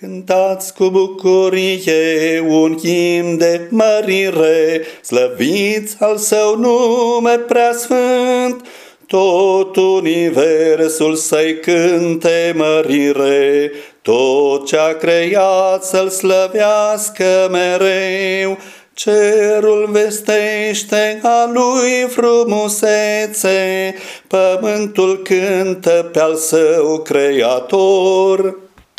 Cântați cu bucurie un chim de mărire, slăviți al său nume preasfânt, tot universul să-i cânte mărire, tot ce-a creat să-l slăvească mereu, Cerul vestește a lui frumusețe, pământul cântă pe al său creator.